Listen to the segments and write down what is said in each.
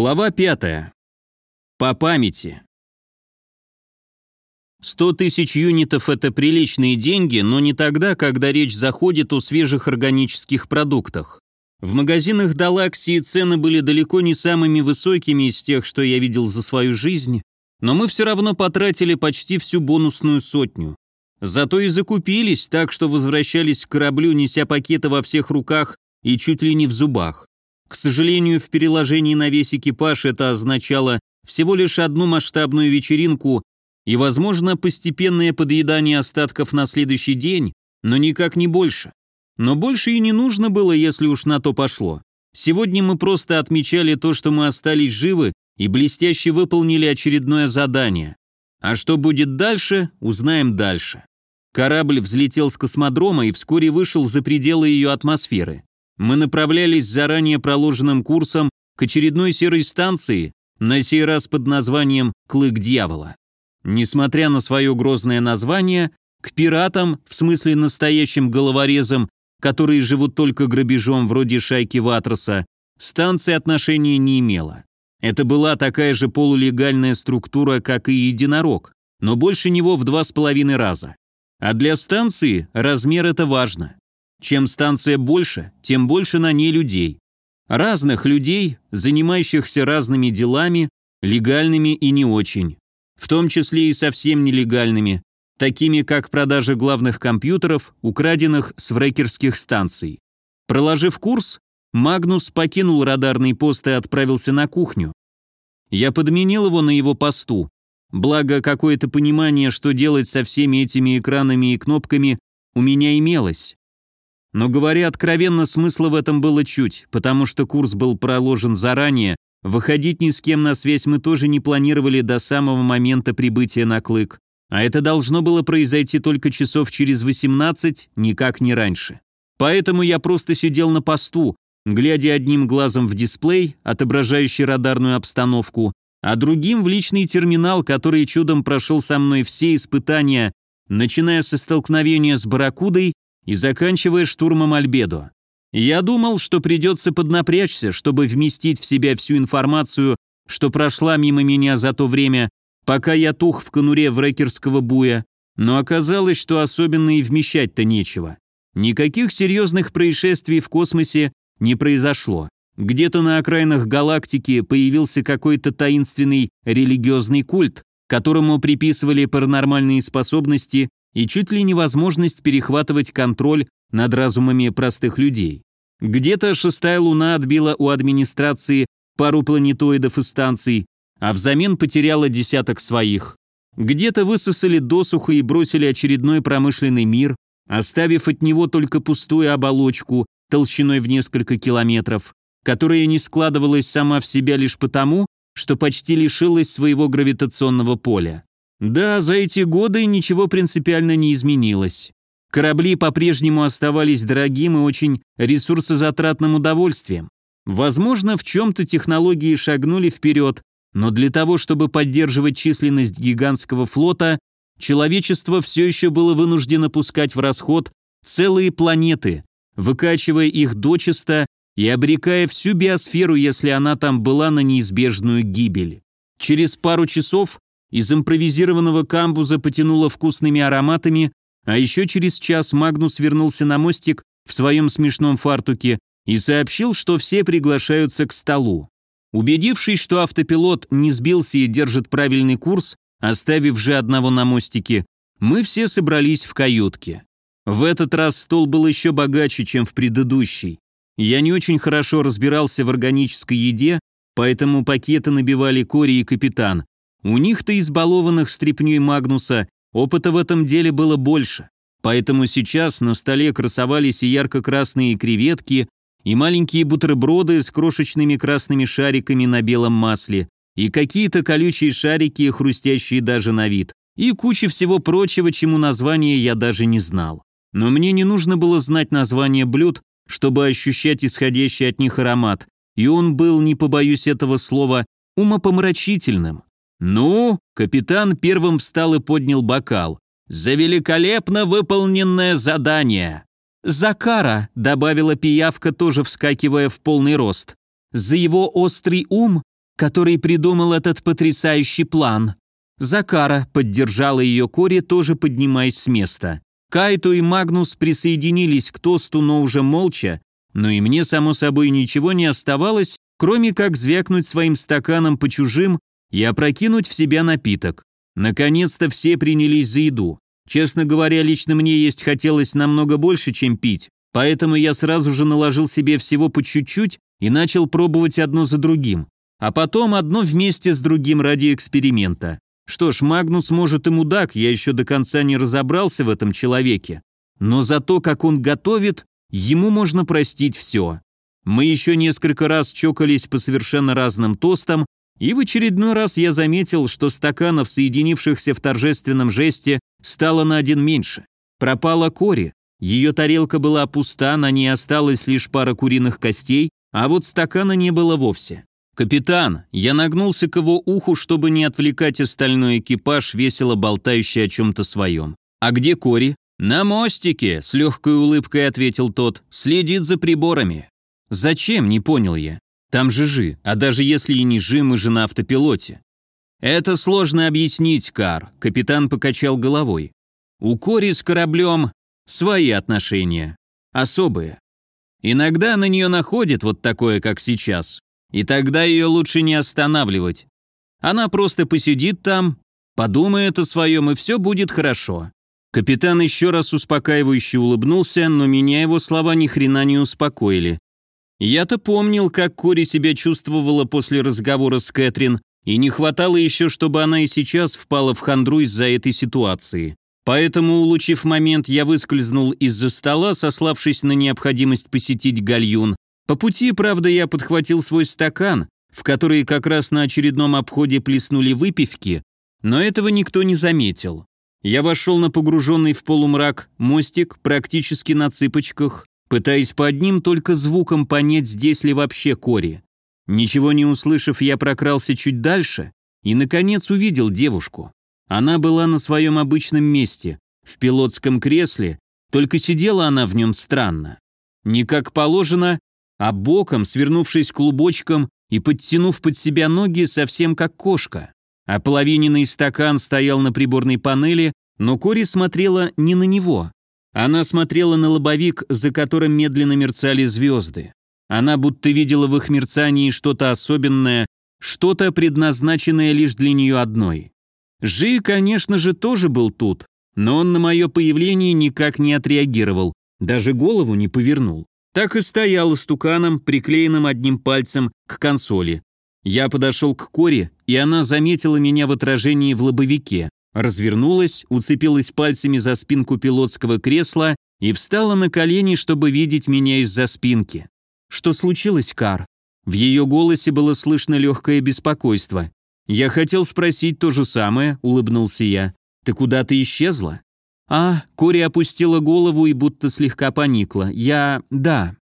Глава 5. По памяти. 100 тысяч юнитов – это приличные деньги, но не тогда, когда речь заходит о свежих органических продуктах. В магазинах Далаксии цены были далеко не самыми высокими из тех, что я видел за свою жизнь, но мы все равно потратили почти всю бонусную сотню. Зато и закупились, так что возвращались к кораблю, неся пакеты во всех руках и чуть ли не в зубах. К сожалению, в переложении на весь экипаж это означало всего лишь одну масштабную вечеринку и, возможно, постепенное подъедание остатков на следующий день, но никак не больше. Но больше и не нужно было, если уж на то пошло. Сегодня мы просто отмечали то, что мы остались живы и блестяще выполнили очередное задание. А что будет дальше, узнаем дальше. Корабль взлетел с космодрома и вскоре вышел за пределы ее атмосферы. Мы направлялись заранее проложенным курсом к очередной серой станции, на сей раз под названием «Клык дьявола». Несмотря на свое грозное название, к пиратам, в смысле настоящим головорезам, которые живут только грабежом вроде шайки Ватроса, станция отношения не имела. Это была такая же полулегальная структура, как и единорог, но больше него в два с половиной раза. А для станции размер это важно. Чем станция больше, тем больше на ней людей. Разных людей, занимающихся разными делами, легальными и не очень. В том числе и совсем нелегальными, такими как продажа главных компьютеров, украденных с врекерских станций. Проложив курс, Магнус покинул радарный пост и отправился на кухню. Я подменил его на его посту, благо какое-то понимание, что делать со всеми этими экранами и кнопками, у меня имелось. Но говоря откровенно, смысла в этом было чуть, потому что курс был проложен заранее, выходить ни с кем на связь мы тоже не планировали до самого момента прибытия на клык, а это должно было произойти только часов через 18, никак не раньше. Поэтому я просто сидел на посту, глядя одним глазом в дисплей, отображающий радарную обстановку, а другим в личный терминал, который чудом прошел со мной все испытания, начиная со столкновения с барракудой и заканчивая штурмом Альбедо. Я думал, что придется поднапрячься, чтобы вместить в себя всю информацию, что прошла мимо меня за то время, пока я тух в конуре врекерского буя, но оказалось, что особенно и вмещать-то нечего. Никаких серьезных происшествий в космосе не произошло. Где-то на окраинах галактики появился какой-то таинственный религиозный культ, которому приписывали паранормальные способности и чуть ли невозможность перехватывать контроль над разумами простых людей. Где-то шестая луна отбила у администрации пару планетоидов и станций, а взамен потеряла десяток своих. Где-то высосали досуха и бросили очередной промышленный мир, оставив от него только пустую оболочку толщиной в несколько километров, которая не складывалась сама в себя лишь потому, что почти лишилась своего гравитационного поля. Да, за эти годы ничего принципиально не изменилось. Корабли по-прежнему оставались дорогим и очень ресурсозатратным удовольствием. Возможно, в чем-то технологии шагнули вперед, но для того, чтобы поддерживать численность гигантского флота, человечество все еще было вынуждено пускать в расход целые планеты, выкачивая их дочисто и обрекая всю биосферу, если она там была, на неизбежную гибель. Через пару часов из импровизированного камбуза потянуло вкусными ароматами, а еще через час Магнус вернулся на мостик в своем смешном фартуке и сообщил, что все приглашаются к столу. Убедившись, что автопилот не сбился и держит правильный курс, оставив же одного на мостике, мы все собрались в каютке. В этот раз стол был еще богаче, чем в предыдущий. Я не очень хорошо разбирался в органической еде, поэтому пакеты набивали Кори и капитан, у них-то избалованных стряпнёй Магнуса опыта в этом деле было больше, поэтому сейчас на столе красовались и ярко-красные креветки, и маленькие бутерброды с крошечными красными шариками на белом масле, и какие-то колючие шарики, хрустящие даже на вид, и куча всего прочего, чему название я даже не знал. Но мне не нужно было знать название блюд, чтобы ощущать исходящий от них аромат, и он был, не побоюсь этого слова, умопомрачительным. «Ну?» — капитан первым встал и поднял бокал. «За великолепно выполненное задание!» «Закара», — добавила пиявка, тоже вскакивая в полный рост. «За его острый ум который придумал этот потрясающий план». Закара поддержала ее Кори, тоже поднимаясь с места. Кайто и Магнус присоединились к тосту, но уже молча, но и мне, само собой, ничего не оставалось, кроме как звякнуть своим стаканом по чужим и опрокинуть в себя напиток. Наконец-то все принялись за еду. Честно говоря, лично мне есть хотелось намного больше, чем пить, поэтому я сразу же наложил себе всего по чуть-чуть и начал пробовать одно за другим, а потом одно вместе с другим ради эксперимента. Что ж, Магнус может и мудак, я еще до конца не разобрался в этом человеке. Но за то, как он готовит, ему можно простить все. Мы еще несколько раз чокались по совершенно разным тостам, и в очередной раз я заметил, что стаканов, соединившихся в торжественном жесте, стало на один меньше. Пропала Кори. Ее тарелка была пуста, на ней осталась лишь пара куриных костей, а вот стакана не было вовсе. «Капитан!» Я нагнулся к его уху, чтобы не отвлекать остальной экипаж, весело болтающий о чем-то своем. «А где Кори?» «На мостике», — с легкой улыбкой ответил тот, — «следит за приборами». «Зачем?» — не понял я. «Там же Жи, а даже если и не Жи, мы же на автопилоте». «Это сложно объяснить, Кар», — капитан покачал головой. «У Кори с кораблем свои отношения, особые. Иногда на нее находит вот такое, как сейчас, и тогда ее лучше не останавливать. Она просто посидит там, подумает о своем, и все будет хорошо. Капитан еще раз успокаивающе улыбнулся, но меня его слова ни хрена не успокоили. Я-то помнил, как Кори себя чувствовала после разговора с Кэтрин, и не хватало еще, чтобы она и сейчас впала в хандру из-за этой ситуации. Поэтому, улучив момент, я выскользнул из-за стола, сославшись на необходимость посетить гальюн, по пути, правда, я подхватил свой стакан, в который как раз на очередном обходе плеснули выпивки, но этого никто не заметил. Я вошел на погруженный в полумрак мостик практически на цыпочках, пытаясь по одним только звукам понять, здесь ли вообще Кори. Ничего не услышав, я прокрался чуть дальше и, наконец, увидел девушку. Она была на своем обычном месте, в пилотском кресле, только сидела она в нем странно. Не как положено, а боком, свернувшись клубочком и подтянув под себя ноги совсем как кошка. А половиненный стакан стоял на приборной панели, но Кори смотрела не на него. Она смотрела на лобовик, за которым медленно мерцали звезды. Она будто видела в их мерцании что-то особенное, что-то предназначенное лишь для нее одной. Жи, конечно же, тоже был тут, но он на мое появление никак не отреагировал, даже голову не повернул так и стоял стуканом, приклеенным одним пальцем к консоли. Я подошел к Коре, и она заметила меня в отражении в лобовике, развернулась, уцепилась пальцами за спинку пилотского кресла и встала на колени, чтобы видеть меня из-за спинки. «Что случилось, Кар?» В ее голосе было слышно легкое беспокойство. «Я хотел спросить то же самое», — улыбнулся я. «Ты куда-то исчезла?» «А», Кори опустила голову и будто слегка поникла. «Я... да».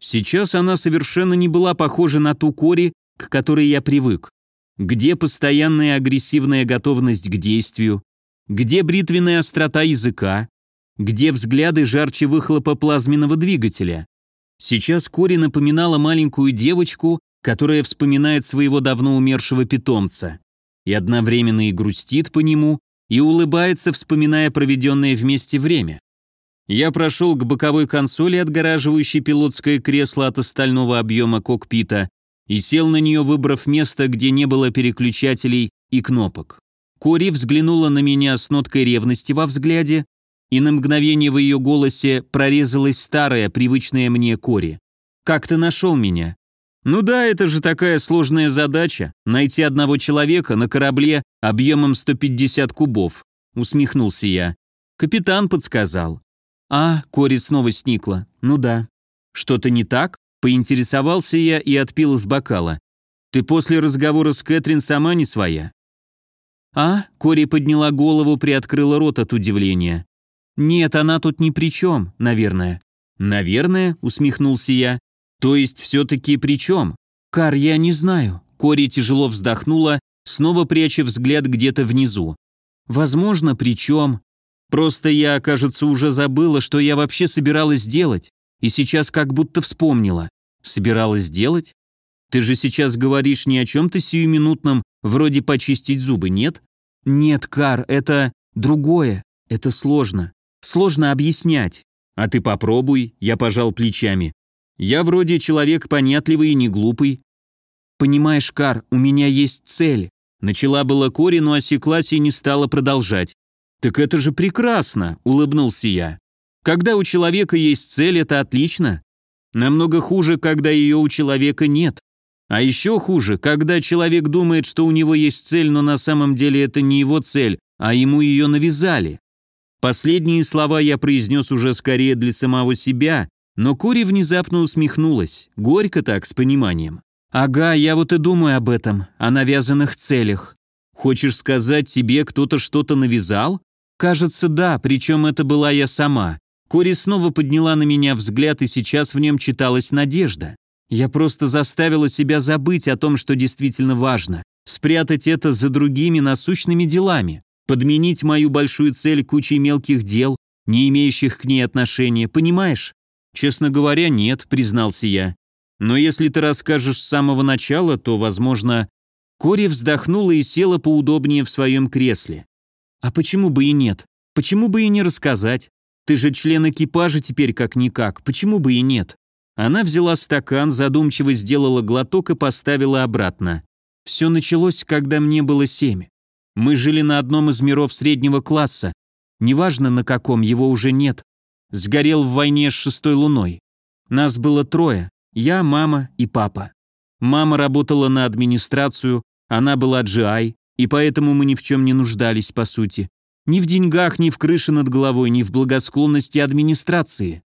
Сейчас она совершенно не была похожа на ту Кори, к которой я привык. Где постоянная агрессивная готовность к действию? Где бритвенная острота языка? Где взгляды жарче выхлопа плазменного двигателя? Сейчас Кори напоминала маленькую девочку, которая вспоминает своего давно умершего питомца и одновременно и грустит по нему, и улыбается, вспоминая проведенное вместе время. Я прошел к боковой консоли, отгораживающей пилотское кресло от остального объема кокпита, и сел на нее, выбрав место, где не было переключателей и кнопок. Кори взглянула на меня с ноткой ревности во взгляде, и на мгновение в ее голосе прорезалась старая, привычная мне Кори. «Как ты нашел меня?» Ну да, это же такая сложная задача – найти одного человека на корабле объемом 150 кубов, усмехнулся я. Капитан подсказал. А, Кори снова сникла. Ну да. Что-то не так? Поинтересовался я и отпил из бокала. Ты после разговора с Кэтрин сама не своя. А, Кори подняла голову, приоткрыла рот от удивления. Нет, она тут ни при чем, наверное. Наверное, усмехнулся я. То есть все-таки при чем? Кар, я не знаю. Кори тяжело вздохнула, снова пряча взгляд где-то внизу. Возможно, при чем? Просто я, кажется, уже забыла, что я вообще собиралась делать, и сейчас как будто вспомнила. Собиралась делать? Ты же сейчас говоришь не о чем-то сиюминутном, вроде почистить зубы, нет? Нет, Кар, это другое. Это сложно. Сложно объяснять. А ты попробуй, я пожал плечами. Я вроде человек понятливый и не глупый. Понимаешь, Кар, у меня есть цель. Начала была Кори, но осеклась и не стала продолжать. «Так это же прекрасно!» – улыбнулся я. «Когда у человека есть цель, это отлично. Намного хуже, когда ее у человека нет. А еще хуже, когда человек думает, что у него есть цель, но на самом деле это не его цель, а ему ее навязали. Последние слова я произнес уже скорее для самого себя, но Кори внезапно усмехнулась, горько так, с пониманием. «Ага, я вот и думаю об этом, о навязанных целях. Хочешь сказать, тебе кто-то что-то навязал?» «Кажется, да, причем это была я сама». Кори снова подняла на меня взгляд, и сейчас в нем читалась надежда. Я просто заставила себя забыть о том, что действительно важно, спрятать это за другими насущными делами, подменить мою большую цель кучей мелких дел, не имеющих к ней отношения, понимаешь? Честно говоря, нет, признался я. Но если ты расскажешь с самого начала, то, возможно... Кори вздохнула и села поудобнее в своем кресле. А почему бы и нет? Почему бы и не рассказать? Ты же член экипажа теперь как-никак, почему бы и нет? Она взяла стакан, задумчиво сделала глоток и поставила обратно. Все началось, когда мне было семь. Мы жили на одном из миров среднего класса. Неважно на каком, его уже нет. Сгорел в войне с шестой луной. Нас было трое. Я, мама и папа. Мама работала на администрацию, она была GI, и поэтому мы ни в чем не нуждались, по сути. Ни в деньгах, ни в крыше над головой, ни в благосклонности администрации.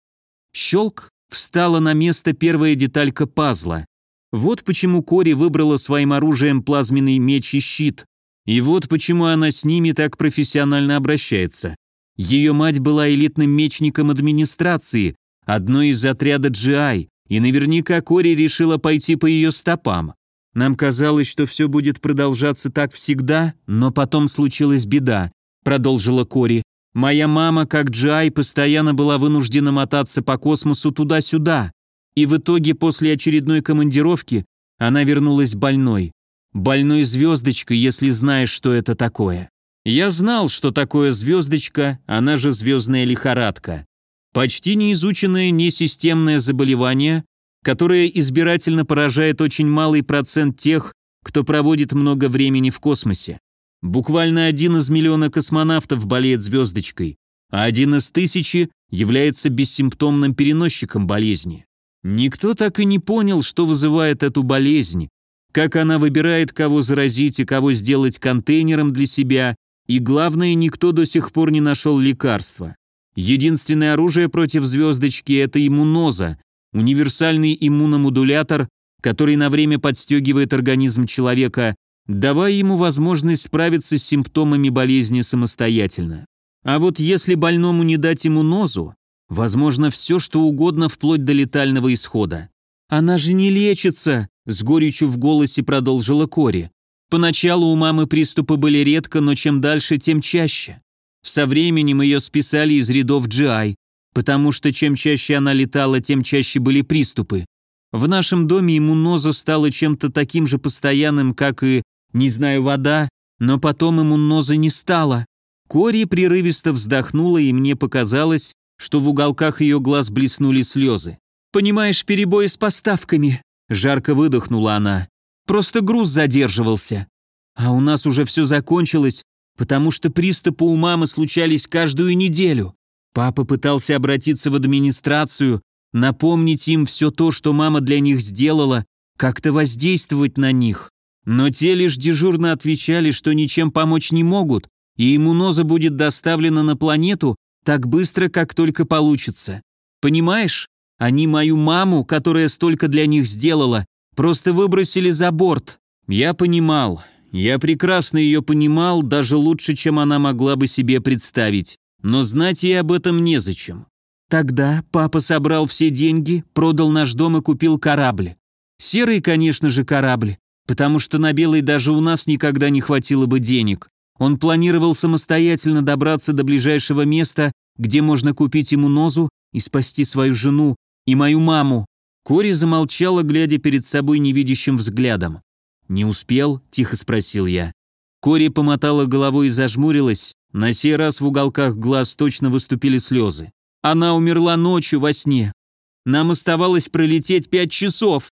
Щелк, встала на место первая деталька пазла. Вот почему Кори выбрала своим оружием плазменный меч и щит. И вот почему она с ними так профессионально обращается. Ее мать была элитным мечником администрации, одной из отряда GI, и наверняка Кори решила пойти по ее стопам. Нам казалось, что все будет продолжаться так всегда, но потом случилась беда, продолжила Кори. Моя мама, как Джай, постоянно была вынуждена мотаться по космосу туда-сюда, и в итоге после очередной командировки она вернулась больной. Больной звездочкой, если знаешь, что это такое. Я знал, что такое звездочка, она же звездная лихорадка. Почти неизученное несистемное заболевание, которое избирательно поражает очень малый процент тех, кто проводит много времени в космосе. Буквально один из миллиона космонавтов болеет звездочкой, а один из тысячи является бессимптомным переносчиком болезни. Никто так и не понял, что вызывает эту болезнь, как она выбирает, кого заразить и кого сделать контейнером для себя, и главное, никто до сих пор не нашел лекарства. Единственное оружие против звездочки – это иммуноза, универсальный иммуномодулятор, который на время подстегивает организм человека давая ему возможность справиться с симптомами болезни самостоятельно. А вот если больному не дать ему нозу, возможно все, что угодно вплоть до летального исхода. «Она же не лечится!» – с горечью в голосе продолжила Кори. Поначалу у мамы приступы были редко, но чем дальше, тем чаще. Со временем ее списали из рядов GI, потому что чем чаще она летала, тем чаще были приступы. В нашем доме иммуноза стала чем-то таким же постоянным, как и не знаю, вода, но потом иммуноза не стало. Кори прерывисто вздохнула, и мне показалось, что в уголках ее глаз блеснули слезы. «Понимаешь, перебои с поставками», — жарко выдохнула она. «Просто груз задерживался. А у нас уже все закончилось, потому что приступы у мамы случались каждую неделю. Папа пытался обратиться в администрацию, напомнить им все то, что мама для них сделала, как-то воздействовать на них. Но те лишь дежурно отвечали, что ничем помочь не могут, и иммуноза будет доставлена на планету так быстро, как только получится. Понимаешь? Они мою маму, которая столько для них сделала, просто выбросили за борт. Я понимал. Я прекрасно ее понимал, даже лучше, чем она могла бы себе представить. Но знать ей об этом незачем. Тогда папа собрал все деньги, продал наш дом и купил корабль. Серый, конечно же, корабль потому что на Белой даже у нас никогда не хватило бы денег. Он планировал самостоятельно добраться до ближайшего места, где можно купить ему нозу и спасти свою жену и мою маму. Кори замолчала, глядя перед собой невидящим взглядом. «Не успел?» – тихо спросил я. Кори помотала головой и зажмурилась. На сей раз в уголках глаз точно выступили слезы. Она умерла ночью во сне. Нам оставалось пролететь пять часов.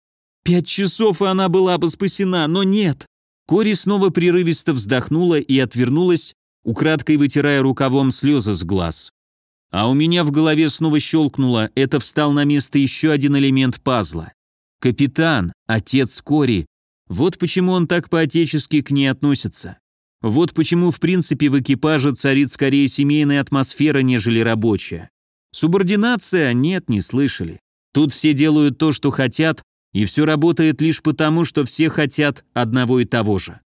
Пять часов, и она была бы спасена, но нет. Кори снова прерывисто вздохнула и отвернулась, украдкой вытирая рукавом слезы с глаз. А у меня в голове снова щелкнуло, это встал на место еще один элемент пазла. Капитан, отец Кори. Вот почему он так по-отечески к ней относится. Вот почему, в принципе, в экипаже царит скорее семейная атмосфера, нежели рабочая. Субординация? Нет, не слышали. Тут все делают то, что хотят, и все работает лишь потому, что все хотят одного и того же.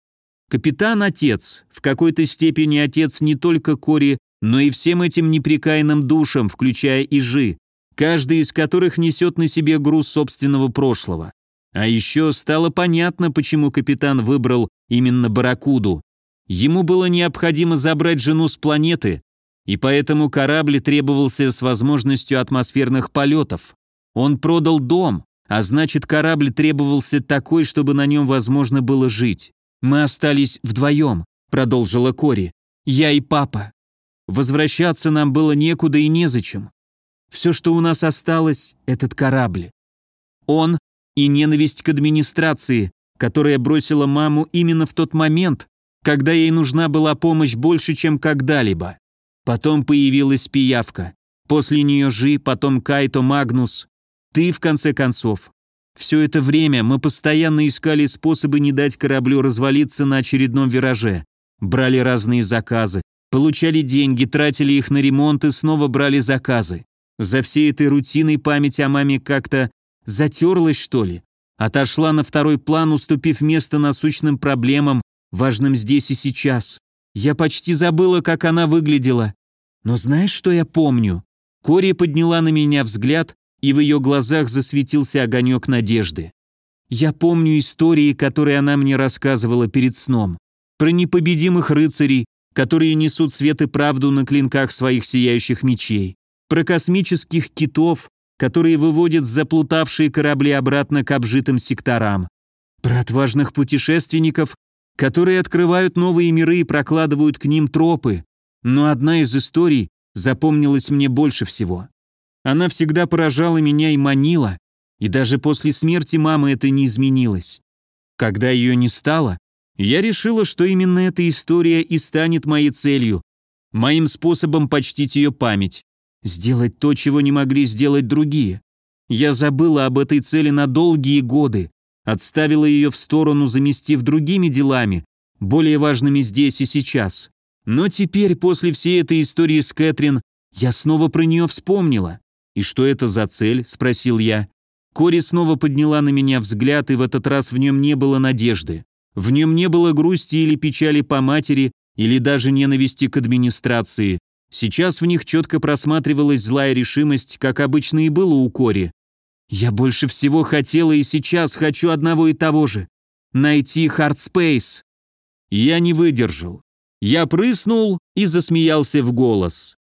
Капитан – отец, в какой-то степени отец не только Кори, но и всем этим непрекаянным душам, включая Ижи, каждый из которых несет на себе груз собственного прошлого. А еще стало понятно, почему капитан выбрал именно Баракуду. Ему было необходимо забрать жену с планеты, и поэтому корабль требовался с возможностью атмосферных полетов. Он продал дом, а значит корабль требовался такой, чтобы на нем возможно было жить. «Мы остались вдвоем», — продолжила Кори. «Я и папа. Возвращаться нам было некуда и незачем. Все, что у нас осталось, этот корабль. Он и ненависть к администрации, которая бросила маму именно в тот момент, когда ей нужна была помощь больше, чем когда-либо. Потом появилась пиявка. После нее Жи, потом Кайто Магнус. Ты, в конце концов. Все это время мы постоянно искали способы не дать кораблю развалиться на очередном вираже. Брали разные заказы, получали деньги, тратили их на ремонт и снова брали заказы. За всей этой рутиной память о маме как-то затерлась, что ли. Отошла на второй план, уступив место насущным проблемам, важным здесь и сейчас. Я почти забыла, как она выглядела. Но знаешь, что я помню? Кори подняла на меня взгляд, и в ее глазах засветился огонек надежды. Я помню истории, которые она мне рассказывала перед сном. Про непобедимых рыцарей, которые несут свет и правду на клинках своих сияющих мечей. Про космических китов, которые выводят заплутавшие корабли обратно к обжитым секторам. Про отважных путешественников, которые открывают новые миры и прокладывают к ним тропы. Но одна из историй запомнилась мне больше всего. Она всегда поражала меня и манила, и даже после смерти мамы это не изменилось. Когда ее не стало, я решила, что именно эта история и станет моей целью, моим способом почтить ее память, сделать то, чего не могли сделать другие. Я забыла об этой цели на долгие годы, отставила ее в сторону, заместив другими делами, более важными здесь и сейчас. Но теперь, после всей этой истории с Кэтрин, я снова про нее вспомнила. «И что это за цель?» – спросил я. Кори снова подняла на меня взгляд, и в этот раз в нем не было надежды. В нем не было грусти или печали по матери, или даже ненависти к администрации. Сейчас в них четко просматривалась злая решимость, как обычно и было у Кори. «Я больше всего хотела и сейчас хочу одного и того же. Найти Хардспейс». Я не выдержал. Я прыснул и засмеялся в голос.